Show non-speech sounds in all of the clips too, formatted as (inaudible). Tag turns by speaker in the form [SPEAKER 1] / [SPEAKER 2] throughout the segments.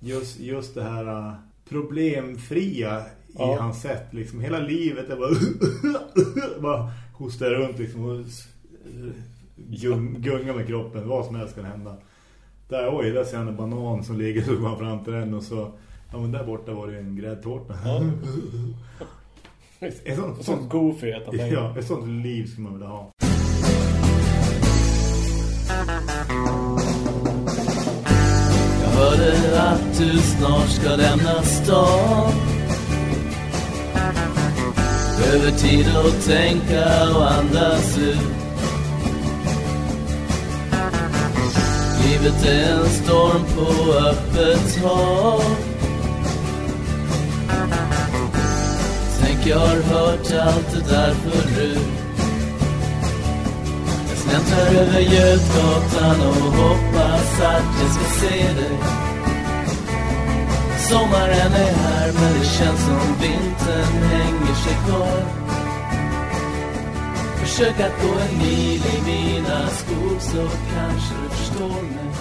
[SPEAKER 1] just, just det här uh, problemfria i
[SPEAKER 2] Ja.
[SPEAKER 1] hans sätt. Liksom hela livet är bara, (laughs) bara hostar runt liksom och gunga med kroppen. Vad som helst kan hända. Där, oj, där ser han en banan som ligger så går han fram till den och så ja men där borta var det en gräddtårta.
[SPEAKER 2] Ja. (laughs)
[SPEAKER 1] Ett sånt,
[SPEAKER 2] Sånt goofy att.
[SPEAKER 1] Ja, ett sånt liv skulle man vilja ha.
[SPEAKER 3] Jag hörde du snart ska lämna stan. Behöver tid att tänka och andas ut. Livet är en storm på öppet hav. Tänk jag har hört allt det där förut. Jag släntrar över Götgatan och hoppas att jag ska se dig. Sommaren är här men det känns som vintern hänger sig kvar Försök att gå en mil i mina skor så kanske du förstår mig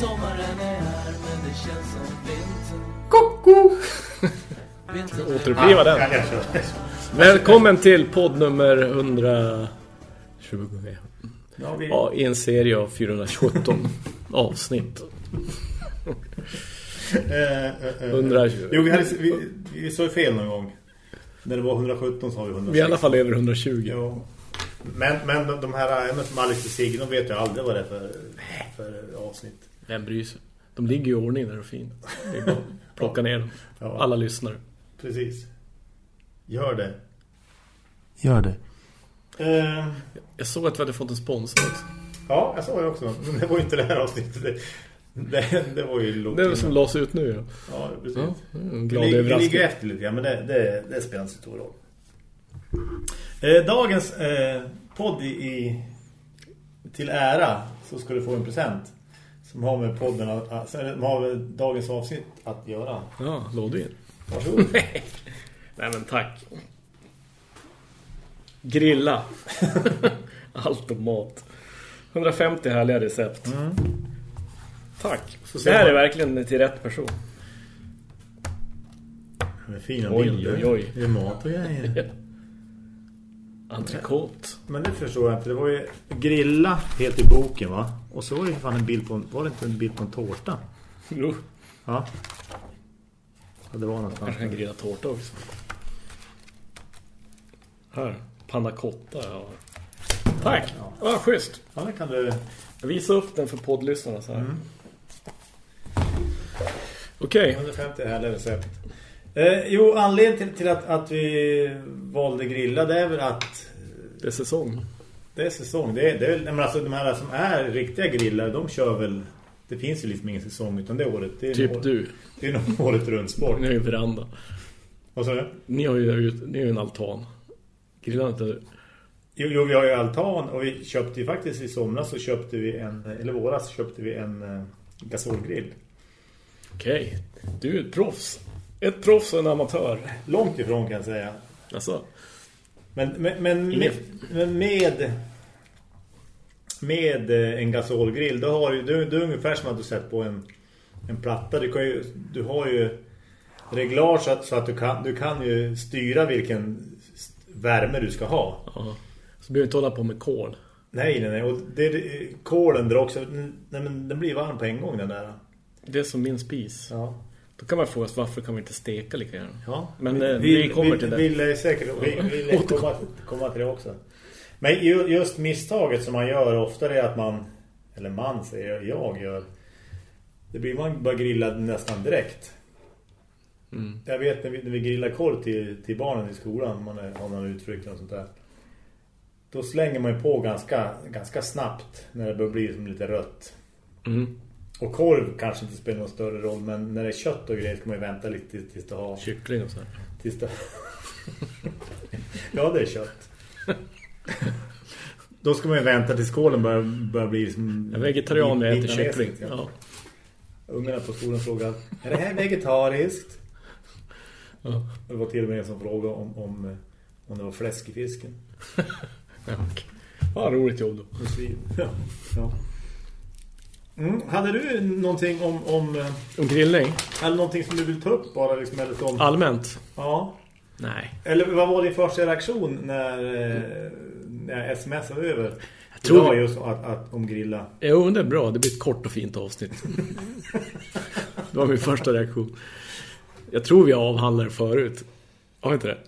[SPEAKER 3] Sommaren är här men det känns som vintern
[SPEAKER 2] Koko! Återuppliva den. Välkommen till podd nummer 120.
[SPEAKER 1] Ja, vi,
[SPEAKER 2] Ja, i en serie av 417 avsnitt.
[SPEAKER 1] Eh, eh, eh,
[SPEAKER 2] 120.
[SPEAKER 1] Jo, vi, hade, vi, vi ju fel någon gång. När det var 117 sa vi 116.
[SPEAKER 2] Vi är i alla fall över 120.
[SPEAKER 1] Jo. Men, men de- de här ämnen som Alex och Sigge, de vet ju aldrig vad det är för, för avsnitt.
[SPEAKER 2] Vem bryr sig? De ligger ju i ordning där och fint. Det är bara att plocka ner dem. (laughs)
[SPEAKER 1] Ja.
[SPEAKER 2] Alla lyssnare.
[SPEAKER 1] Precis. Gör det. Gör det. Eh,
[SPEAKER 2] Jag såg att vi hade fått en sponsor också.
[SPEAKER 1] ja, jag sa det också. Men det var ju inte det här avsnittet. Det, (laughs) det, det var ju långt
[SPEAKER 2] Det är
[SPEAKER 1] innan.
[SPEAKER 2] som lades ut nu. Ja.
[SPEAKER 1] Ja, precis.
[SPEAKER 2] Ja, glad
[SPEAKER 1] vi
[SPEAKER 2] överraskning.
[SPEAKER 1] ligger efter lite grann, men det, det, det spelar inte så stor roll. Eh, dagens eh, podd i, till ära så ska du få en present som har med podden att, som har med dagens avsnitt att göra.
[SPEAKER 2] Ja, lådvin.
[SPEAKER 1] Varsågod. (laughs)
[SPEAKER 2] Nej men tack. Grilla. (laughs) Allt om mat. 150 härliga recept. Tack.
[SPEAKER 1] Så
[SPEAKER 2] det här
[SPEAKER 1] man-
[SPEAKER 2] är verkligen till rätt person.
[SPEAKER 1] Med fina
[SPEAKER 2] Oj,
[SPEAKER 1] bilder.
[SPEAKER 2] oj, oj.
[SPEAKER 1] Det är mat och grejer. (laughs)
[SPEAKER 2] Entrecote.
[SPEAKER 1] Men det förstår jag inte. Det var ju grilla helt i boken va? Och så var det ju fan en bild på en, var det inte en bild på en tårta?
[SPEAKER 2] Jo,
[SPEAKER 1] Ja. Ja, det var någonstans.
[SPEAKER 2] kanske kan grilla tårta också. Här, panna cotta. Ja. Tack.
[SPEAKER 1] Ja.
[SPEAKER 2] Ja, schysst.
[SPEAKER 1] Ja, kan du...
[SPEAKER 2] Jag visar upp den för poddlyssnarna så här. Okej.
[SPEAKER 1] 150 härliga recept. Eh, jo, anledningen till, till att, att vi valde grilla det är väl att
[SPEAKER 2] Det är säsong.
[SPEAKER 1] det är säsong. Det är, det är, men alltså, de här som är riktiga grillar, de kör väl... Det finns ju liksom ingen säsong utan det året. Det är
[SPEAKER 2] Typ
[SPEAKER 1] år,
[SPEAKER 2] du.
[SPEAKER 1] Det är nog (laughs) året runt sport.
[SPEAKER 2] Ni har ju veranda.
[SPEAKER 1] Vad sa du?
[SPEAKER 2] Ni har ju, ni har ju en altan. Grillar inte
[SPEAKER 1] Jo, jo, vi har ju altan och vi köpte ju faktiskt i somras så köpte vi en, eller våras köpte vi en eh, gasolgrill.
[SPEAKER 2] Okej, du är ett proffs. Ett proffs och en amatör.
[SPEAKER 1] Långt ifrån kan jag säga.
[SPEAKER 2] Alltså,
[SPEAKER 1] Men, men, men, med, med med eh, en gasolgrill då har du, är- det är ungefär som att du sätter på en, en platta. Du, kan ju, du har ju reglage så att, så att du, kan, du kan ju styra vilken värme du ska ha.
[SPEAKER 2] ja. Så behöver vi inte hålla på med kol.
[SPEAKER 1] Nej, nej, nej. Och det, det, kolen drar också... Nej, men den blir varm på en gång den där.
[SPEAKER 2] Det är som min spis.
[SPEAKER 1] Ja.
[SPEAKER 2] Då kan man fråga sig varför kan vi inte steka lika gärna.
[SPEAKER 1] Ja,
[SPEAKER 2] Men, eh, vi kommer till det.
[SPEAKER 1] Vi lär säkert vi, vi lär komma, komma till det också. Men ju- just misstaget som man gör ofta är att man, eller man säger jag gör, det blir man bara grillad nästan direkt.
[SPEAKER 2] Mm.
[SPEAKER 1] Jag vet när vi, när vi grillar korv till, till barnen i skolan, om man är, har någon utflykt och sånt där. Då slänger man ju på ganska, ganska snabbt när det börjar bli som lite rött.
[SPEAKER 2] Mm.
[SPEAKER 1] Och korv kanske inte spelar någon större roll, men när det är kött och grejer ska man ju vänta lite tills, det har...
[SPEAKER 2] Kyckling och så här.
[SPEAKER 1] Tills det... ja, det är kött. Då ska man ju vänta tills skålen börjar, börjar bli som...
[SPEAKER 2] Är vegetarian, äter kyckling.
[SPEAKER 1] Ja.
[SPEAKER 2] Ja.
[SPEAKER 1] Ungarna på skolan frågar, är det här vegetariskt?
[SPEAKER 2] Ja.
[SPEAKER 1] Det var till och med en som frågade om, om, om det var fläsk i fisken. (laughs)
[SPEAKER 2] Ja, okej. Ja, roligt jobb då.
[SPEAKER 1] Ja. ja. Mm. Hade du någonting om, om, eh,
[SPEAKER 2] Om grillning?
[SPEAKER 1] eller någonting som du vill ta upp bara liksom, eller som,
[SPEAKER 2] Allmänt?
[SPEAKER 1] ja.
[SPEAKER 2] Nej.
[SPEAKER 1] Eller vad var din första reaktion när, eh, när sms var över? Jag
[SPEAKER 2] tror-
[SPEAKER 1] tror just att, att om grilla.
[SPEAKER 2] Jo, det är bra. Det blir ett kort och fint avsnitt. (laughs) det var min första reaktion. Jag tror vi avhandlar det förut. Har inte det?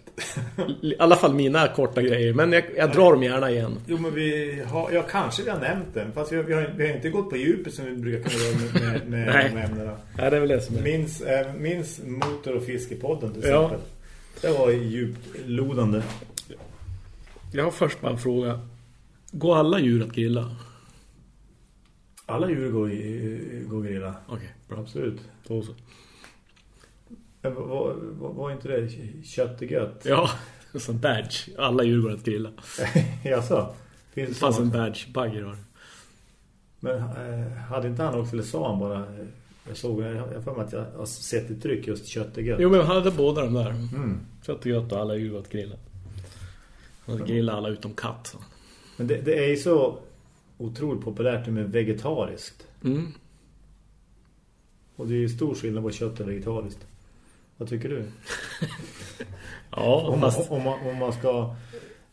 [SPEAKER 2] I alla fall mina korta grejer. Men jag, jag drar dem gärna igen.
[SPEAKER 1] Jo, men vi har, ja, kanske vi har nämnt den. Fast vi har, vi har, vi har inte gått på djupet som vi brukar göra med, med, (laughs)
[SPEAKER 2] Nej.
[SPEAKER 1] med ämnena.
[SPEAKER 2] Ja, det är väl det som är.
[SPEAKER 1] Minns, äh, minns motor- och fiskepodden till
[SPEAKER 2] Ja.
[SPEAKER 1] exempel. Det var djupt lodande.
[SPEAKER 2] Jag har först bara en fråga. Går alla djur att grilla?
[SPEAKER 1] Alla djur går, går grilla.
[SPEAKER 2] Okej, bra.
[SPEAKER 1] Absolut.
[SPEAKER 2] Då så.
[SPEAKER 1] Var, var, var inte det kött är gött?
[SPEAKER 2] Ja, (laughs) som badge. Alla djur går att grilla. (laughs)
[SPEAKER 1] Jaså? Finns
[SPEAKER 2] Det fanns en badge. Bagger har.
[SPEAKER 1] Men eh, hade inte han också, eller sa han bara... Jag såg, jag mig att jag har sett ett tryck just kött är gött.
[SPEAKER 2] Jo, men han hade båda de där.
[SPEAKER 1] Mm.
[SPEAKER 2] Kött och alla djur att grilla. Han hade grillat alla utom katt. så.
[SPEAKER 1] Men det, det är ju så otroligt populärt med vegetariskt.
[SPEAKER 2] Mm.
[SPEAKER 1] Och det är ju stor skillnad på kött och vegetariskt. Vad tycker du? (laughs)
[SPEAKER 2] Ja,
[SPEAKER 1] Om man,
[SPEAKER 2] fast...
[SPEAKER 1] om man, om man ska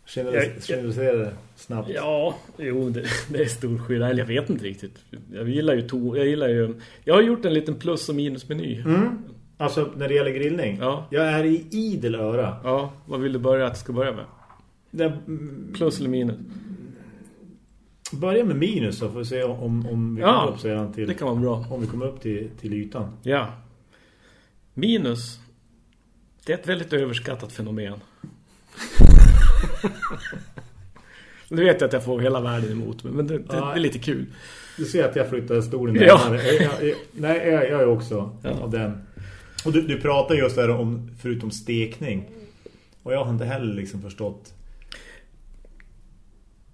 [SPEAKER 1] generalisera det snabbt.
[SPEAKER 2] Ja, jo, det, (laughs) det är stor skillnad. Eller jag vet inte riktigt. Jag gillar ju to, jag gillar ju... Jag har gjort en liten plus- och minusmeny.
[SPEAKER 1] Mm. Alltså när det gäller grillning.
[SPEAKER 2] Ja.
[SPEAKER 1] Jag är i idel öra.
[SPEAKER 2] Ja, vad vill du börja att jag ska börja med?
[SPEAKER 1] Det,
[SPEAKER 2] Plus eller minus?
[SPEAKER 1] börja med minus då för att se om, om vi
[SPEAKER 2] Ja,
[SPEAKER 1] kommer upp sedan till,
[SPEAKER 2] Det kan vara bra.
[SPEAKER 1] om vi kommer upp till, till ytan.
[SPEAKER 2] Ja. Minus. Det är ett väldigt överskattat fenomen. (laughs) Nu vet jag att jag får hela världen emot mig, men det, det, det är lite kul.
[SPEAKER 1] Du ser att jag flyttar stolen
[SPEAKER 2] Ja.
[SPEAKER 1] närmare. Jag, jag, jag, nej, jag, jag är också
[SPEAKER 2] Ja.
[SPEAKER 1] av den. Och du, du pratar just där om förutom stekning. Och jag har inte heller liksom förstått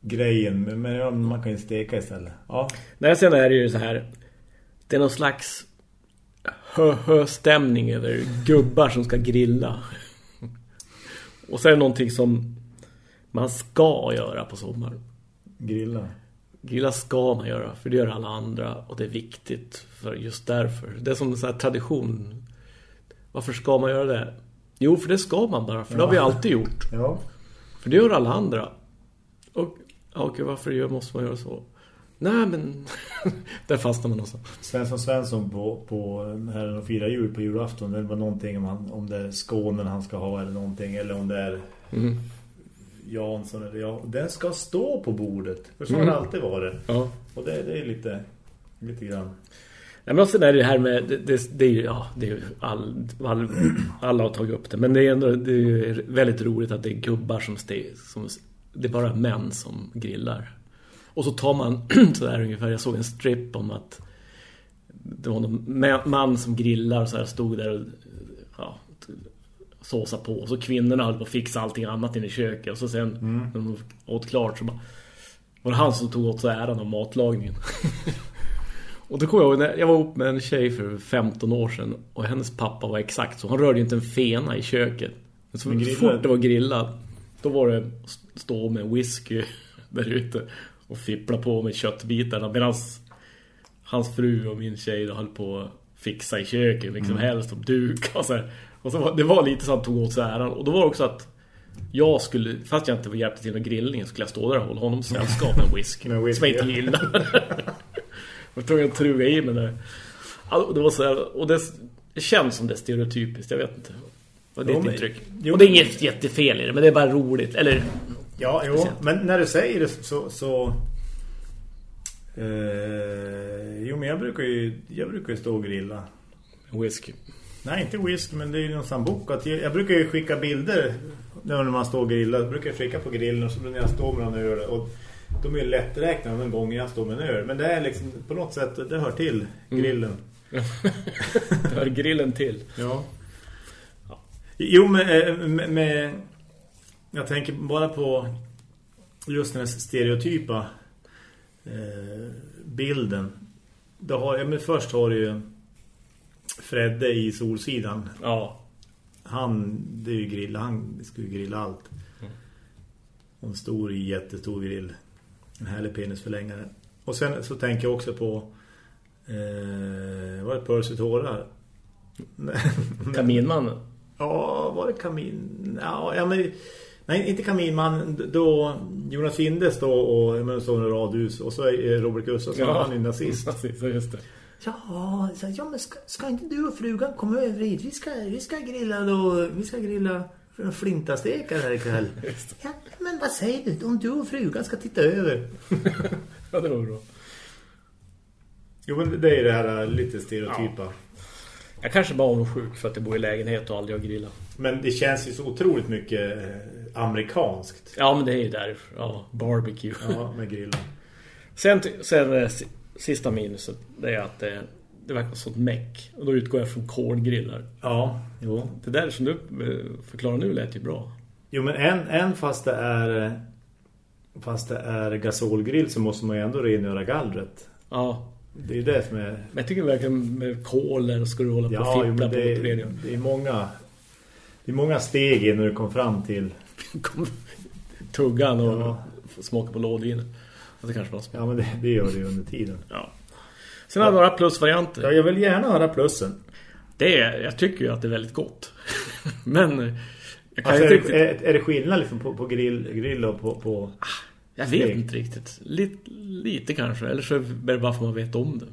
[SPEAKER 1] grejen. Men, ja, man kan ju steka istället. Ja.
[SPEAKER 2] Nej, sen är det ju så här. Det är någon slags hö-hö-stämning över gubbar som ska grilla. Och så är det någonting som man ska göra på sommaren.
[SPEAKER 1] Grilla.
[SPEAKER 2] Grilla ska man göra, för det gör alla andra och det är viktigt för just därför. Det är som en sån här tradition. Varför ska man göra det? Jo, för det ska man bara, för det har vi alltid gjort.
[SPEAKER 1] Ja.
[SPEAKER 2] För det gör alla andra. Och ja, okej, varför gör, måste man göra så? Nej, men (laughs) där fastnar man också.
[SPEAKER 1] Svensson Svensson på, på här och fira jul på julafton. Det var någonting om, han, om det är Skånen han ska ha eller någonting. Eller om det är
[SPEAKER 2] Mm.
[SPEAKER 1] Jansson eller ja. Den ska stå på bordet. För så har
[SPEAKER 2] Mm.
[SPEAKER 1] det alltid varit.
[SPEAKER 2] Ja.
[SPEAKER 1] Och det, det är lite, lite grann.
[SPEAKER 2] Nej, men sen är det här med det, det, det är ju, ja, det är ju all, all, alla har tagit upp det men det är ändå det är väldigt roligt att det är gubbar som, ste, som det är bara män som grillar. Och så tar man (clears throat) så där ungefär jag såg en strip om att det var någon ma- man som grillar så här stod där och ja, såsa på och så kvinnorna höll på att fixa allting annat inne i köket och så sen när de åt klart så bara var det han som tog åt sig äran av matlagningen. (laughs) Och då kommer jag ihåg jag var upp med en tjej för 15 år sedan och hennes pappa var exakt så. Han rörde ju inte en fena i köket. Men så
[SPEAKER 1] Men grillad-
[SPEAKER 2] fort det var grillat då var det stå med whisky (laughs) där ute och fippla på med köttbitarna medan hans fru och min tjej då höll på att fixa i köket liksom helst och duka och så här. Och så var, det var lite så att han tog åt sig äran och då var det också att jag skulle, fast jag inte var hjälpte till med grillningen skulle jag stå där och hålla honom sällskap med whisky,
[SPEAKER 1] Med whisky,
[SPEAKER 2] som jag inte gillar. (laughs) Jag tror jag truga i mig där. Alltså, det var så här, och det, känns som det är stereotypiskt, jag vet inte. Vad är ditt intryck?
[SPEAKER 1] jo,
[SPEAKER 2] och det är inget jättefel i det, men det är bara roligt. Eller,
[SPEAKER 1] Ja, jo. Men när du säger det så... så eh, jo, men jag brukar ju jag brukar ju stå och grilla.
[SPEAKER 2] whisky.
[SPEAKER 1] Nej, inte whisky, men det är ju någon sambok. Att jag, jag brukar ju skicka bilder när man står och grillar. Jag brukar skicka på grillen och så när jag står med en öl. Och de är ju lätträknade den gången jag står med en öl. Men det är liksom på något sätt, det hör till grillen. (laughs)
[SPEAKER 2] Det hör grillen till.
[SPEAKER 1] Ja. Jo, med, med, med... Jag tänker bara på just den här stereotypa eh, bilden. Då har, ja, men först har du ju Fredde i Solsidan.
[SPEAKER 2] Ja.
[SPEAKER 1] Han, det är ju grill, han skulle grilla allt. Och en stor, jättestor grill. En härlig penisförlängare. Och sen så tänker jag också på Eh, var det Percy tårar?
[SPEAKER 2] Kaminmannen. (laughs)
[SPEAKER 1] Ja, var det kamin? Ja, ja men... Nej, inte kaminman. Då Jonas Findes då och menar, så en radhus. Och så är Robert Gustafsson,
[SPEAKER 2] Ja.
[SPEAKER 1] han är nazist.
[SPEAKER 2] Precis, (laughs) ja, just det.
[SPEAKER 1] Ja, så, ja men ska, ska inte du och frugan komma över hit? Vi ska, vi ska grilla då, vi ska grilla för en flintastekar här ikväll. (laughs) Ja, men vad säger du om du och frugan ska titta över? (laughs)
[SPEAKER 2] Ja, det var bra.
[SPEAKER 1] Jo, men det är det här lite stereotypa.
[SPEAKER 2] Jag kanske bara var sjuk för att jag bor i lägenhet och aldrig har grillat.
[SPEAKER 1] Men det känns ju så otroligt mycket eh, amerikanskt.
[SPEAKER 2] Ja, men det är ju där. Ja, barbecue.
[SPEAKER 1] Ja, med grillen.
[SPEAKER 2] Sen, sen eh, si- sista minuset, det är att det, det verkar som ett meck. Och då utgår jag från kolgrillar.
[SPEAKER 1] Ja, jo.
[SPEAKER 2] Det där som du eh, förklarar nu lät ju bra.
[SPEAKER 1] Jo, men en, en fast det är... eh, Fast det är gasolgrill så måste man ju ändå rengöra gallret.
[SPEAKER 2] Ja,
[SPEAKER 1] Det är ju det som är...
[SPEAKER 2] men jag tycker verkligen med kolen ska du hålla på och
[SPEAKER 1] Ja, jo,
[SPEAKER 2] fippla
[SPEAKER 1] men
[SPEAKER 2] på
[SPEAKER 1] det,
[SPEAKER 2] det,
[SPEAKER 1] är, det är många... Det är många steg innan du kommer fram till...
[SPEAKER 2] Kom, tuggan och
[SPEAKER 1] Ja.
[SPEAKER 2] smaka på lådvinet. Och det kanske var.
[SPEAKER 1] Ja, men det, det gör det ju under tiden.
[SPEAKER 2] Ja. Sen har jag några plusvarianter.
[SPEAKER 1] Ja, jag vill gärna höra plussen.
[SPEAKER 2] Det är, jag tycker ju att det är väldigt gott. (laughs) Men
[SPEAKER 1] Alltså, är,
[SPEAKER 2] riktigt,
[SPEAKER 1] är, är det skillnad liksom på, på grill, grill och på... på...
[SPEAKER 2] jag vet
[SPEAKER 1] steg?
[SPEAKER 2] inte riktigt. Lite, lite kanske. Eller så är det bara för att man vet om det.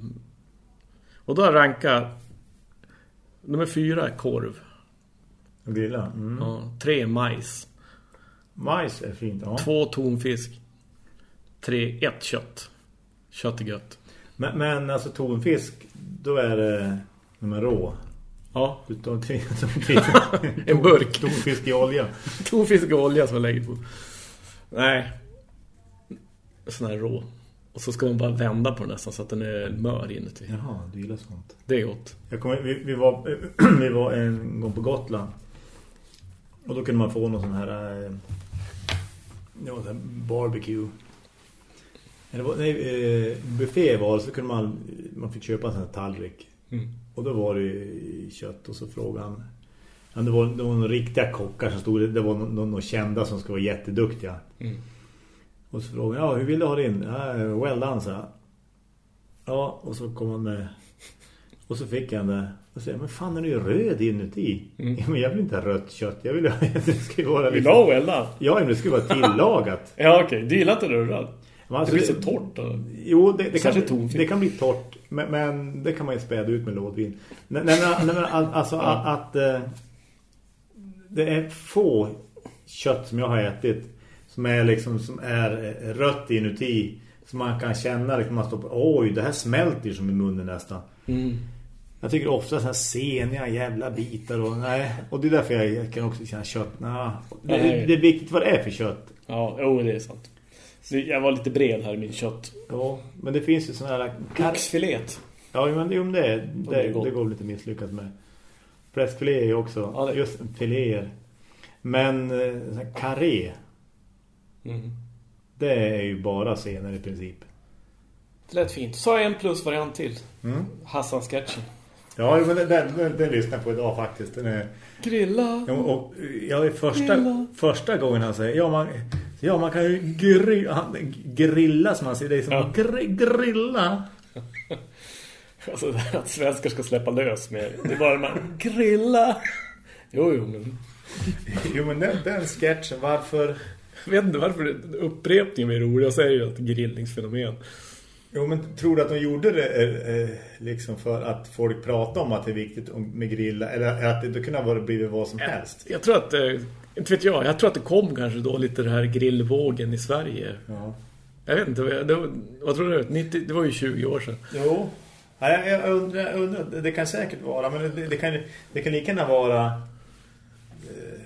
[SPEAKER 2] Och då rankat nummer fyra korv.
[SPEAKER 1] grilla? Mm.
[SPEAKER 2] Ja, tre majs.
[SPEAKER 1] Majs är fint, ja.
[SPEAKER 2] Två tonfisk. Tre, ett kött. Kött är gött.
[SPEAKER 1] Men, men alltså tonfisk, då är det nummer rå.
[SPEAKER 2] Ja,
[SPEAKER 1] Utan (laughs)
[SPEAKER 2] en burk.
[SPEAKER 1] Tonfisk i olja.
[SPEAKER 2] Tonfisk och olja som jag lägger på. Nej. Sån här rå. Och så ska man bara vända på den nästan så att den är mör inuti.
[SPEAKER 1] Jaha, du gillar sånt.
[SPEAKER 2] Det är gott.
[SPEAKER 1] Jag kommer, vi, vi, var, (clears throat) vi var en gång på Gotland. Och då kunde man få någon sån här... eh, Ja, sån barbecue. Eller nej, eh, buffé var det, så kunde man... Man fick köpa en sån här tallrik.
[SPEAKER 2] Mm.
[SPEAKER 1] Och då var det kött och så frågade han... Ja, det, var, det var några riktiga kockar som stod... Det var några någon, någon kända som ska vara jätteduktiga.
[SPEAKER 2] Mm.
[SPEAKER 1] Och så frågade han, ja hur vill du ha din? Ja, well done, så. Ja, och så kom han med... Och så fick han det. Och säger men fan är du ju röd inuti?
[SPEAKER 2] Mm.
[SPEAKER 1] Ja, men jag vill inte ha rött kött. Jag vill ha... (laughs) Det ska vara
[SPEAKER 2] Vill
[SPEAKER 1] liksom...
[SPEAKER 2] du ha Wella?
[SPEAKER 1] Ja, men det ska vara tillagat. (laughs)
[SPEAKER 2] Ja, okej. Du gillar inte rörad?
[SPEAKER 1] Men alltså,
[SPEAKER 2] det blir så torrt då.
[SPEAKER 1] Jo, det, det, kan, det kan bli torrt. Men, men det kan man ju späda ut med lådvin. Nej, nej, nej, men alltså att, att eh, det är få kött som jag har ätit som är liksom som är eh, rött inuti som man kan känna liksom man stoppar, oj det här smälter ju som i munnen nästan.
[SPEAKER 2] Mm.
[SPEAKER 1] Jag tycker ofta så här seniga jävla bitar och nej och det är därför jag, kan också känna kött. Nah. Det,
[SPEAKER 2] Nej.
[SPEAKER 1] det är viktigt vad det är för kött.
[SPEAKER 2] Ja, jo, det är sant. Jag var lite bred här i min kött.
[SPEAKER 1] Ja, men det finns ju såna här
[SPEAKER 2] Laxfilet.
[SPEAKER 1] Ja, men det, om det,
[SPEAKER 2] det
[SPEAKER 1] det, går lite misslyckat med. Fläskfilé är ju också,
[SPEAKER 2] Ja, det-
[SPEAKER 1] just filéer. Men eh, karré,
[SPEAKER 2] Mm.
[SPEAKER 1] det är ju bara senare i princip.
[SPEAKER 2] Det lät fint. Så en plusvariant till.
[SPEAKER 1] Mm.
[SPEAKER 2] Hassan-sketchen.
[SPEAKER 1] Ja, men den, den, den, lyssnar jag på idag faktiskt. Den är,
[SPEAKER 2] Grilla.
[SPEAKER 1] ja, och, ja, första,
[SPEAKER 2] Grilla.
[SPEAKER 1] första gången han säger, ja man, ja, man kan ju gri, han, grilla som man säger, det är som
[SPEAKER 2] Ja.
[SPEAKER 1] gri, grilla. (laughs)
[SPEAKER 2] Alltså att svenskar ska släppa lös med. Det är bara man grilla. Jo, jo, men
[SPEAKER 1] Jo, men den, den sketchen, varför...
[SPEAKER 2] jag vet inte varför upprepningen är rolig. Jag säger ju att grillningsfenomen.
[SPEAKER 1] Jo, men tror du att de gjorde det eh, eh, liksom för att folk pratar om att det är viktigt med grilla eller att det kunde ha blivit vad som helst?
[SPEAKER 2] Jag tror att, eh, inte vet jag, jag tror att det kom kanske då lite det här grillvågen i Sverige.
[SPEAKER 1] Ja.
[SPEAKER 2] Jag vet inte, det var, vad tror du? 90, det var ju 20 år sedan.
[SPEAKER 1] Jo. Ja, jag, undrar, jag undrar, det kan säkert vara, men det, det, kan, det kan lika gärna vara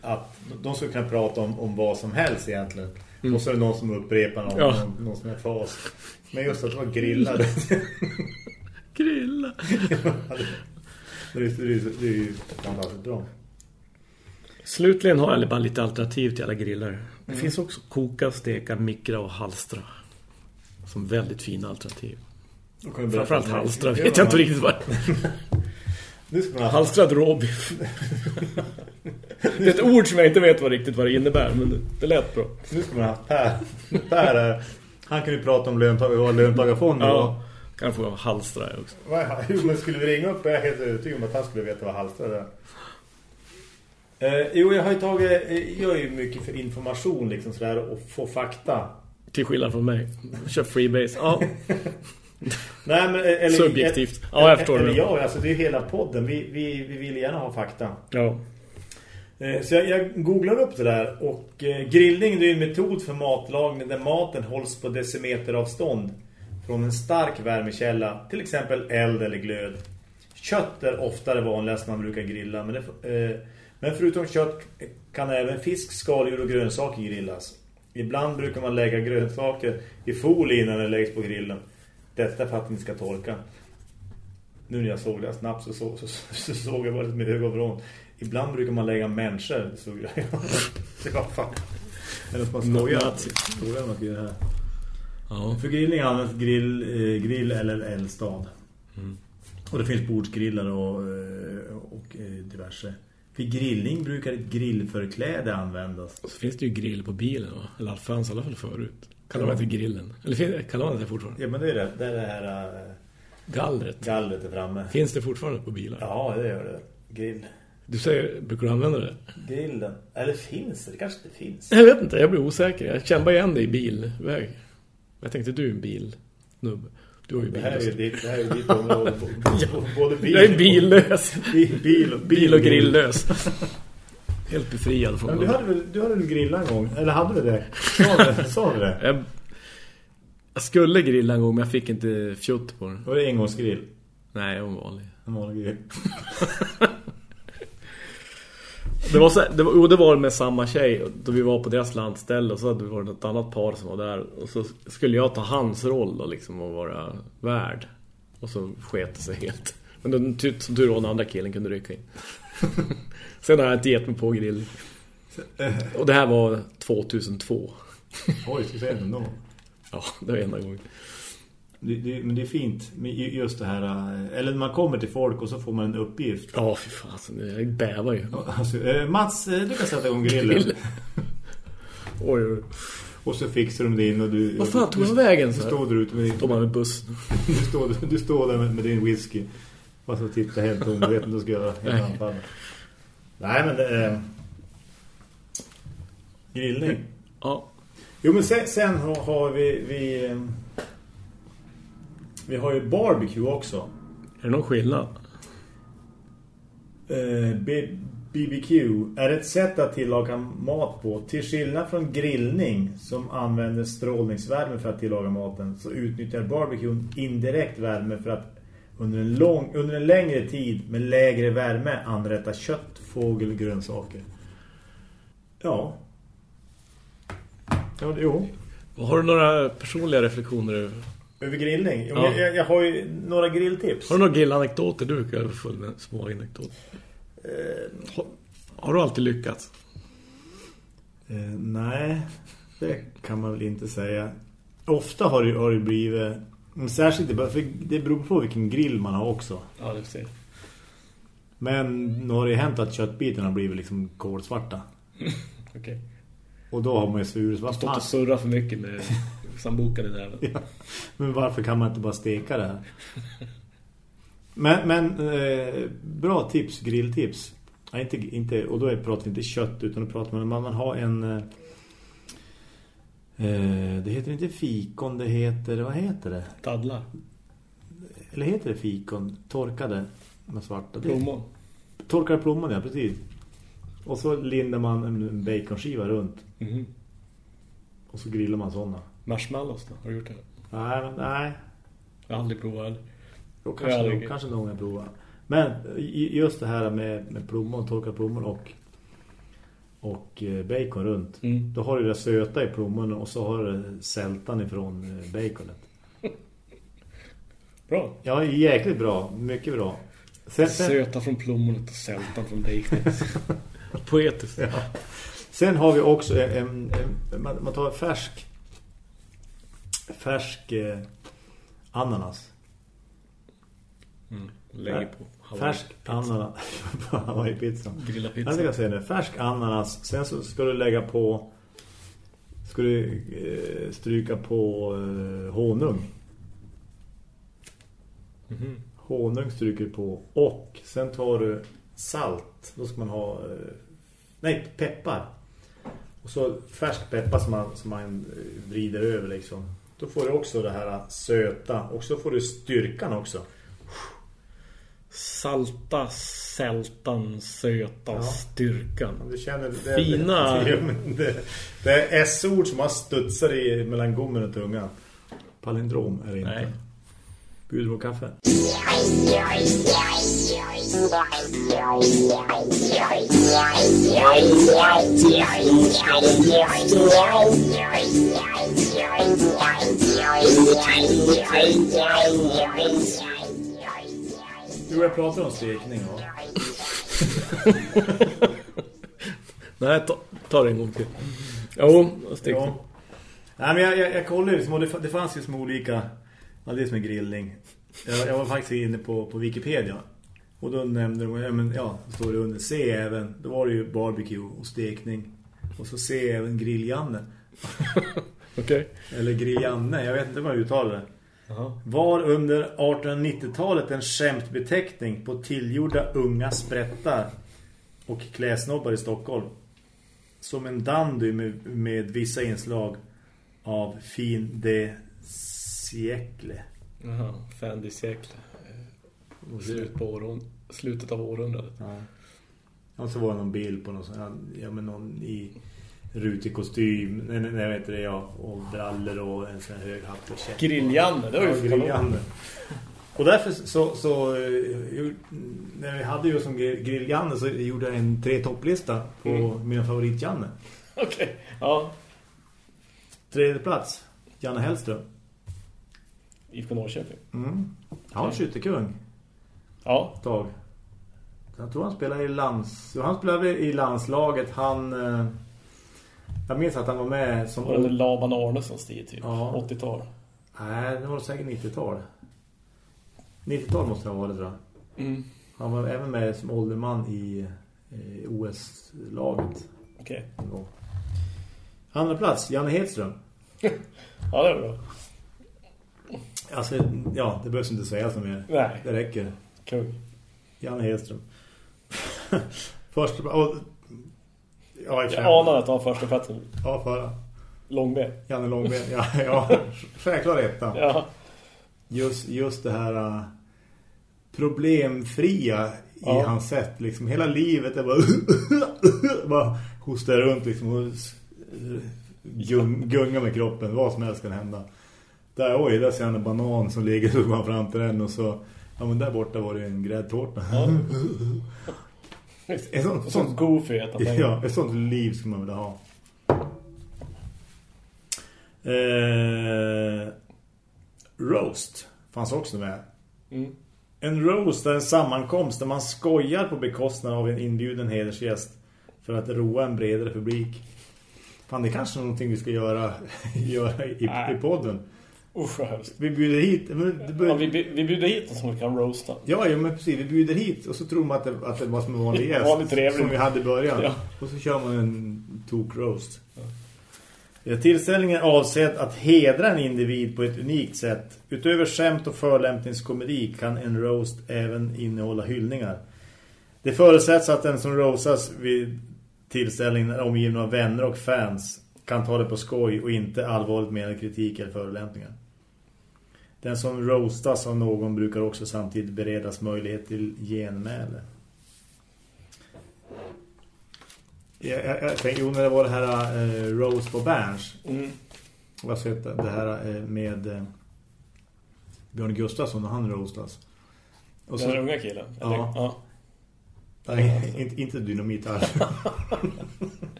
[SPEAKER 1] att de skulle kunna prata om, om vad som helst egentligen. Och så är det någon som upprepar någon,
[SPEAKER 2] Ja.
[SPEAKER 1] någon, någon som är fas. Men just att det var grillade. (laughs)
[SPEAKER 2] Grilla. (laughs)
[SPEAKER 1] det, är, det, är, det är ju fantastiskt bra.
[SPEAKER 2] Slutligen har jag bara lite alternativ till alla grillar. Det finns också koka, steka, mikra och halstra. Som väldigt fina alternativ. Framförallt halstra vet jag inte riktigt vad. (laughs)
[SPEAKER 1] Nu ska man
[SPEAKER 2] Halstrad råbiff. Det är ett ord som jag inte vet vad riktigt vad det innebär, men det, det lät bra.
[SPEAKER 1] Nu ska man ha. Per är, han kan ju prata om löntag löntagarfonder
[SPEAKER 2] Ja. Kan få halstra också.
[SPEAKER 1] Hur man skulle vi ringa upp? Jag är helt övertygad om att han skulle veta vad halstra är. Eh, jo, jag har ju tagit... eh, Jag är ju mycket för information liksom sådär och få fakta.
[SPEAKER 2] Till skillnad från mig. Kör freebase. Ja, (laughs)
[SPEAKER 1] Nej, men... eh, Eller,
[SPEAKER 2] Subjektivt. Ja, jag förstår
[SPEAKER 1] eller,
[SPEAKER 2] det.
[SPEAKER 1] Ja, alltså det är ju hela podden. Vi, vi, vi vill gärna ha fakta.
[SPEAKER 2] ja.
[SPEAKER 1] Eh, så jag, jag googlar upp det där och eh, grillning det är en metod för matlagning där maten hålls på decimeteravstånd från en stark värmekälla, till exempel eld eller glöd. Kött är oftare vanligast man brukar grilla, men, det, eh, men förutom kött kan även fisk, skaldjur och grönsaker grillas. Ibland brukar man lägga grönsaker i folie innan det läggs på grillen. Detta för att det inte ska torka. Nu när jag såg det snabbt så, så, så, så såg jag bara lite med ögonvrån. Ibland brukar man lägga människor, så såg jag. (laughs) det var fan. Eller man skojar.
[SPEAKER 2] Nazi.
[SPEAKER 1] Skojar man det här.
[SPEAKER 2] Ja.
[SPEAKER 1] För grillning används grill, eh, grill eller eldstad. Och det finns bordsgrillar och, eh, och eh, diverse. Vid grillning brukar ett grillförkläde användas.
[SPEAKER 2] Så finns det ju grill på bilen. Va? Eller fanns i alla fall förut. Kallar man det grillen? Eller kallar man det fortfarande?
[SPEAKER 1] Ja men det är det, det, är det här äh,
[SPEAKER 2] Gallret.
[SPEAKER 1] gallret är framme.
[SPEAKER 2] Finns det fortfarande på bilar?
[SPEAKER 1] Ja det gör det. Grill.
[SPEAKER 2] Du säger, brukar du använda det?
[SPEAKER 1] Grillen. Eller finns det? Det kanske inte finns.
[SPEAKER 2] Jag vet inte, jag blir osäker. Jag känner bara igen dig i bilväg. Jag tänkte du är en bilnubb. Du har ju
[SPEAKER 1] Det här är
[SPEAKER 2] bil.
[SPEAKER 1] ditt, det här är ju ditt område. (laughs) Både bil,
[SPEAKER 2] Jag är billös.
[SPEAKER 1] bil, bil, och,
[SPEAKER 2] Bil och grilllös. Helt befriad från
[SPEAKER 1] Men du hade väl du hade väl grillat en gång? Eller hade du det? Sa du, sa du det?
[SPEAKER 2] Jag, jag skulle grilla en gång men jag fick inte fjutt på den.
[SPEAKER 1] Var det engångsgrill?
[SPEAKER 2] Nej, var vanlig.
[SPEAKER 1] En vanlig grill. (laughs)
[SPEAKER 2] Det var, så, det var, jo, det var med samma tjej då vi var på deras landställe och så hade vi varit ett annat par som var där och så skulle jag ta hans roll då, liksom och vara värd. Och så sket det sig helt. Men den, ty- som tur var den andra killen kunde rycka in. (laughs) Sen har jag inte gett mig på grill. Och det här var 2002.
[SPEAKER 1] Oj, ska säga ändå.
[SPEAKER 2] Ja, det var enda gången.
[SPEAKER 1] Det, det, men det är fint med ju- just det här eh, Eller när man kommer till folk och så får man en uppgift
[SPEAKER 2] Ja, fy fan. Alltså, jag bävar ju.
[SPEAKER 1] alltså, eh, Mats, eh, du kan sätta igång grillen
[SPEAKER 2] Grill. (laughs) Oj, oj.
[SPEAKER 1] Och så fixar de det in och du
[SPEAKER 2] Vad fan tog
[SPEAKER 1] du,
[SPEAKER 2] vägen
[SPEAKER 1] Du
[SPEAKER 2] så här?
[SPEAKER 1] står där ute med din,
[SPEAKER 2] Står man med buss. (laughs)
[SPEAKER 1] du, står, du står där med, med din whisky Och så tittar helt tom Du vet inte vad du ska göra
[SPEAKER 2] Nej.
[SPEAKER 1] Nej men det är Grillning
[SPEAKER 2] Ja.
[SPEAKER 1] Jo men sen, sen har, har vi vi, eh, vi har ju barbecue också
[SPEAKER 2] Är det någon skillnad?
[SPEAKER 1] Eh, BBQ är ett sätt att tillaga mat på. Till skillnad från grillning som använder strålningsvärme för att tillaga maten så utnyttjar barbecuen indirekt värme för att under en, lång, under en längre tid med lägre värme anrätta kött, fågel grönsaker. Ja. Ja, jo.
[SPEAKER 2] Har du några personliga reflektioner? Över-
[SPEAKER 1] grillning.
[SPEAKER 2] Ja.
[SPEAKER 1] men Jag, jag har ju några grilltips.
[SPEAKER 2] Har du några grillanekdoter? Du vara full med små anekdoter.
[SPEAKER 1] Eh,
[SPEAKER 2] Har, har du alltid lyckats?
[SPEAKER 1] Eh, nej, det kan man väl inte säga. Ofta har det, har det blivit... men Särskilt, för det beror på vilken grill man har också.
[SPEAKER 2] Ja, det ser
[SPEAKER 1] Men nu har det hänt att köttbitarna har blivit liksom kolsvarta. (laughs)
[SPEAKER 2] Okej.
[SPEAKER 1] Och då har man ju svurit.
[SPEAKER 2] Stått och surrat för mycket med (laughs) sambokade där.
[SPEAKER 1] Ja. Men varför kan man inte bara steka det här? Men, men eh, bra tips, grilltips. Ja, inte, inte, och då pratar vi inte kött utan då pratar man om att man har en... Eh, eh, det heter inte fikon, det heter... Vad heter det?
[SPEAKER 2] Dadlar.
[SPEAKER 1] Eller heter det fikon? Torkade med svarta. Det-
[SPEAKER 2] Plommon.
[SPEAKER 1] Torkade plommon, ja precis. Och så lindar man en baconskiva runt.
[SPEAKER 2] Mhm.
[SPEAKER 1] Och så grillar man sådana.
[SPEAKER 2] Marshmallows då? Har du gjort det?
[SPEAKER 1] Nej, nej.
[SPEAKER 2] Jag har aldrig provat.
[SPEAKER 1] Jo, kanske,
[SPEAKER 2] aldrig-
[SPEAKER 1] kanske någon jag provar. Men just det här med, med plommon, torkade plommon och, och eh, bacon runt.
[SPEAKER 2] Mm.
[SPEAKER 1] Då har du det söta i plommonen och så har du sältan ifrån eh, baconet.
[SPEAKER 2] Bra.
[SPEAKER 1] Ja, jäkligt bra. Mycket bra. Sen, sen,
[SPEAKER 2] Söta från plommonet och sältan från baconet. (laughs) Poetiskt.
[SPEAKER 1] ja. sen har vi också en, en, en, man tar färsk färsk eh, ananas.
[SPEAKER 2] Mm. Lägger på. Hawaii
[SPEAKER 1] Färsk ananas (laughs) på Hawaii-pizzan.
[SPEAKER 2] Grilla
[SPEAKER 1] Jag
[SPEAKER 2] pizza.
[SPEAKER 1] ska säga det. Färsk ananas. Sen så ska du lägga på... Ska du eh, stryka på eh, honung. Honung stryker på. Och sen tar du salt. Då ska man ha... eh, Nej, peppar. Och så färsk peppar som man, som man eh, vrider över liksom. Då får du också det här söta. Och så får du styrkan också.
[SPEAKER 2] Salta, sältan, söta,
[SPEAKER 1] Ja.
[SPEAKER 2] styrkan.
[SPEAKER 1] Du känner det,
[SPEAKER 2] Fina- (laughs)
[SPEAKER 1] Det, det, det, är S-ord som har studsar i mellan gommen och tungan. Palindrom är det inte.
[SPEAKER 2] Nej.
[SPEAKER 1] Bjuder på kaffe? Du jag pratar om stekning va? (laughs)
[SPEAKER 2] Nej, ta, ta det en gång till. Jo, stek.
[SPEAKER 1] Ja. Nej, men jag, jag, jag kollade liksom, och det, det fanns ju som olika ja, det är som en grillning. Jag, jag var faktiskt inne på, på Wikipedia. Och då nämnde de, ja, men, ja, då står det under se även, då var det ju barbecue och stekning. Och så se även grilljanne. (laughs)
[SPEAKER 2] Okej.
[SPEAKER 1] Eller grilljanne, jag vet inte vad jag uttalar det.
[SPEAKER 2] Jaha.
[SPEAKER 1] Var under 1890-talet en skämtbeteckning på tillgjorda unga sprättar och kläsnobbar i Stockholm. Som en dandy med, med vissa inslag av fin de siècle.
[SPEAKER 2] Jaha, fan de siècle. Slut på århund- slutet av århundradet.
[SPEAKER 1] Ja. Och så var det någon bild på någon ja men någon i rutig kostym, nej, nej, nej jag vet inte det, ja, och brallor och en sån här hög hatt och käpp.
[SPEAKER 2] Grilljanne, det var ju
[SPEAKER 1] grilljanne. Och därför så, så eh, när vi hade ju som gr- grilljanne så gjorde jag en tre topplista på
[SPEAKER 2] Mm.
[SPEAKER 1] mina favoritjanne.
[SPEAKER 2] Okej, ja.
[SPEAKER 1] Tredje plats, Janne Hellström.
[SPEAKER 2] IFK Norrköping.
[SPEAKER 1] Mm. Ja, skyttekung
[SPEAKER 2] Ja,
[SPEAKER 1] ett tag. Jag tror han spelade i lands... Han spelade i landslaget. Han... Jag minns att han var med som...
[SPEAKER 2] var det Laban Arnessons tid typ.
[SPEAKER 1] Ja.
[SPEAKER 2] 80-tal.
[SPEAKER 1] Nej, det var säkert 90-tal. 90-tal måste det ha varit tror jag.
[SPEAKER 2] Mm.
[SPEAKER 1] Han var även med som ålderman i eh, OS-laget.
[SPEAKER 2] Okej.
[SPEAKER 1] gång. Andra plats, Janne Hedström. (laughs)
[SPEAKER 2] Ja, det var bra.
[SPEAKER 1] Alltså, ja, det behövs inte säga som mer.
[SPEAKER 2] Nej,
[SPEAKER 1] Det räcker.
[SPEAKER 2] kung.
[SPEAKER 1] Janne Hedström. (laughs) Första plats. Och, ja, i
[SPEAKER 2] Jag anade att det var första platsen.
[SPEAKER 1] Ja, förra.
[SPEAKER 2] Långben.
[SPEAKER 1] Janne Långben. Ja, (laughs) ja självklart etta.
[SPEAKER 2] Ja.
[SPEAKER 1] Just, just det här uh, problemfria i
[SPEAKER 2] Ja.
[SPEAKER 1] hans sätt. Liksom, hela livet är bara, (laughs) bara hostar runt liksom, och gung, gunga med kroppen. Vad som helst kan hända. Där, oj, där ser han en banan som ligger så går han fram till den och så ja men där borta var det en gräddtårta.
[SPEAKER 2] Ja. (laughs)
[SPEAKER 1] Ett sånt,
[SPEAKER 2] Sånt
[SPEAKER 1] sånt,
[SPEAKER 2] goofy att
[SPEAKER 1] ja, ett sånt liv skulle man vilja ha. Eh, roast fanns också med.
[SPEAKER 2] Mm.
[SPEAKER 1] En roast är en sammankomst där man skojar på bekostnad av en inbjuden hedersgäst för att roa en bredare publik. Fan, det är kanske någonting vi ska göra, (laughs) göra i, i podden.
[SPEAKER 2] Usch vad hemskt.
[SPEAKER 1] Vi bjuder hit... Bör,
[SPEAKER 2] Ja, vi, vi bjuder hit någon som kan roasta.
[SPEAKER 1] Ja, ja, men precis. Vi bjuder hit och så tror man att det, att det var som en vanlig (laughs) gäst. Som vi hade i början.
[SPEAKER 2] Ja.
[SPEAKER 1] Och så kör man en talk roast. Ja. Tillställningen är avsedd att hedra en individ på ett unikt sätt. Utöver skämt och förlämpningskomedi kan en roast även innehålla hyllningar. Det förutsätts att den som roastas vid tillställningen är omgiven av vänner och fans kan ta det på skoj och inte allvarligt menad kritik eller förolämpningar. Den som roastas av någon brukar också samtidigt beredas möjlighet till genmäle. Jag, jag, jag tänkte, jo, när det var det här eh, roast på Berns.
[SPEAKER 2] Mm.
[SPEAKER 1] Jag har sett det här eh, med eh, Björn Gustafsson när han roastas. Och
[SPEAKER 2] Den
[SPEAKER 1] så,
[SPEAKER 2] unga killen.
[SPEAKER 1] Ja.
[SPEAKER 2] ja.
[SPEAKER 1] nej, inte, inte dynamit (laughs)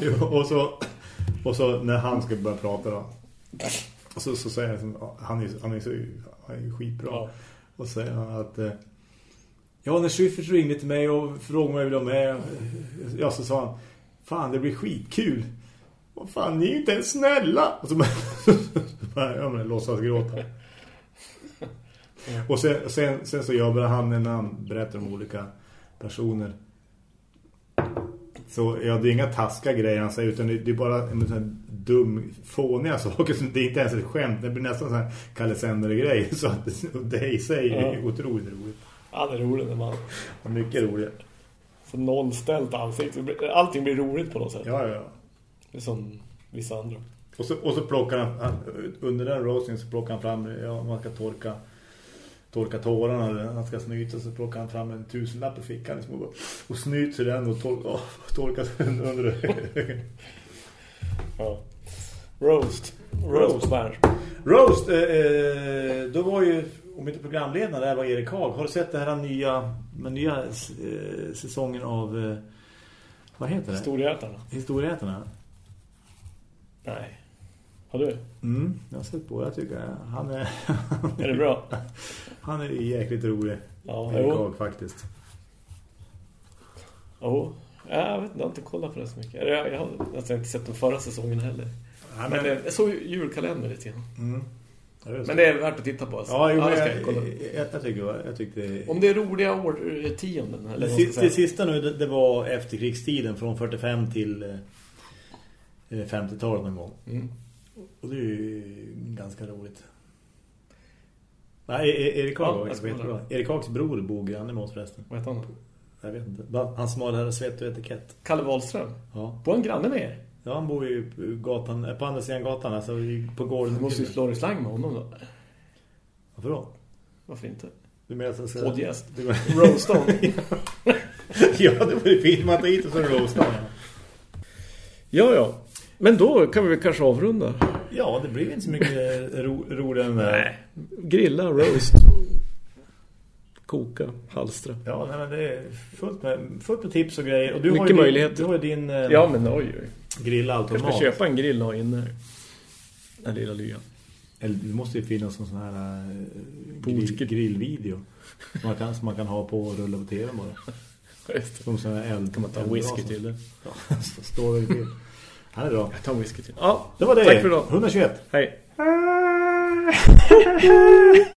[SPEAKER 1] jo, och, så, och så när han ska börja prata då. Och så, så säger han, han är, han är, så, han är skitbra.
[SPEAKER 2] Ja.
[SPEAKER 1] Och säger han att eh, Ja, när Schyffert ringde till mig och frågade om jag vill vara med Ja, så sa han Fan, det blir skitkul Vad fan, ni är inte ens snälla Och så bara, så (laughs) bara ja, men låtsas gråta Och sen, sen, sen så jobbar han när han berättar om olika personer Så ja, det är inga taska grejer han säger utan det är bara en sån dum, fåniga (laughs) saker som det är inte ens ett skämt. Det blir nästan sån här Kalle Sändare-grej. (laughs) Så att (laughs) det i sig är
[SPEAKER 2] Ja.
[SPEAKER 1] otroligt roligt.
[SPEAKER 2] Ja, det är roligt när man
[SPEAKER 1] Och mycket roligt.
[SPEAKER 2] får nollställt ansikte. Allting blir roligt på något sätt.
[SPEAKER 1] Ja, ja, ja.
[SPEAKER 2] Som vissa andra.
[SPEAKER 1] Och så, och så plockar han, han under den roastingen så plockar han fram, ja, man ska torka torka tårarna, eller han ska snyta så plockar han fram en tusenlapp i fickan liksom, och, och snyter den och tor, oh, (laughs) torkar den under. (laughs)
[SPEAKER 2] Ja. Roast. Roast Berns.
[SPEAKER 1] Roast, eh, eh, då var ju, om inte programledaren där var Erik Hag. Har du sett det här nya, med nya eh, säsongen av, eh, vad heter det?
[SPEAKER 2] Storhjärtarna.
[SPEAKER 1] Historieätarna.
[SPEAKER 2] Nej. Har du?
[SPEAKER 1] Mm, jag har sett på, jag tycker han är, (laughs)
[SPEAKER 2] Är det bra?
[SPEAKER 1] han är jäkligt rolig.
[SPEAKER 2] Ja, jo.
[SPEAKER 1] Hag faktiskt.
[SPEAKER 2] Jo. Ja, Jag vet inte, jag har inte kollat på det så mycket. Jag, jag har nästan inte sett den förra säsongen heller.
[SPEAKER 1] Ja,
[SPEAKER 2] Men det, jag såg ju julkalender lite grann.
[SPEAKER 1] Mm. Ja,
[SPEAKER 2] Men det är värt att titta på. Alltså.
[SPEAKER 1] Ja, jo, men
[SPEAKER 2] ska
[SPEAKER 1] jag, jag, jag, jag tycker jag tyckte
[SPEAKER 2] Om det är roliga årtionden. Eller
[SPEAKER 1] det, sista, det sista nu det, det var efterkrigstiden från 45 till eh, 50-talet någon gång.
[SPEAKER 2] Mm.
[SPEAKER 1] Och det är ju ganska roligt. Nej, Erik
[SPEAKER 2] Ja,
[SPEAKER 1] Hag
[SPEAKER 2] jag
[SPEAKER 1] var
[SPEAKER 2] ska
[SPEAKER 1] jättebra.
[SPEAKER 2] kolla.
[SPEAKER 1] Erik Hags bror bor granne med oss förresten.
[SPEAKER 2] Vad heter han?
[SPEAKER 1] Jag vet inte. Han som har det här svett och etikett.
[SPEAKER 2] Kalle Wahlström.
[SPEAKER 1] Ja.
[SPEAKER 2] Bor han granne med er?
[SPEAKER 1] ja, han bor ju på gatan, på andra sidan gatan, alltså i- på gården.
[SPEAKER 2] Du måste ju slå dig slang med honom då.
[SPEAKER 1] Varför då?
[SPEAKER 2] Varför inte?
[SPEAKER 1] Du menar att jag ska...
[SPEAKER 2] Poddgäst.
[SPEAKER 1] Du menar-
[SPEAKER 2] Roast on.
[SPEAKER 1] ja, det var ju fint. Man tar hit och så roastar man.
[SPEAKER 2] Ja, ja. Men då kan vi kanske avrunda.
[SPEAKER 1] Ja, det blir inte så mycket ro, roligare än det.
[SPEAKER 2] Nej. Grilla, roast. Koka, halstra.
[SPEAKER 1] Ja, nej, men det är fullt med, fullt med tips och grejer. Och du
[SPEAKER 2] Mycket
[SPEAKER 1] har ju din,
[SPEAKER 2] möjligheter.
[SPEAKER 1] Du har din eh,
[SPEAKER 2] Ja, men oj, oj. Jag
[SPEAKER 1] grillautomat.
[SPEAKER 2] ska köpa en grill och ha inne. Den lilla lyan.
[SPEAKER 1] Eller det måste ju finnas en sån här eh, grill, grillvideo. Som man, kan, som man kan ha på och rulla på tv bara. Som sån här eld.
[SPEAKER 2] Kan man ta whisky till det?
[SPEAKER 1] Ja, (laughs) så står det till. Han är bra.
[SPEAKER 2] Jag tar en whisky till. Ja,
[SPEAKER 1] Det var det.
[SPEAKER 2] Tack för idag.
[SPEAKER 1] 121.
[SPEAKER 2] hej. (laughs)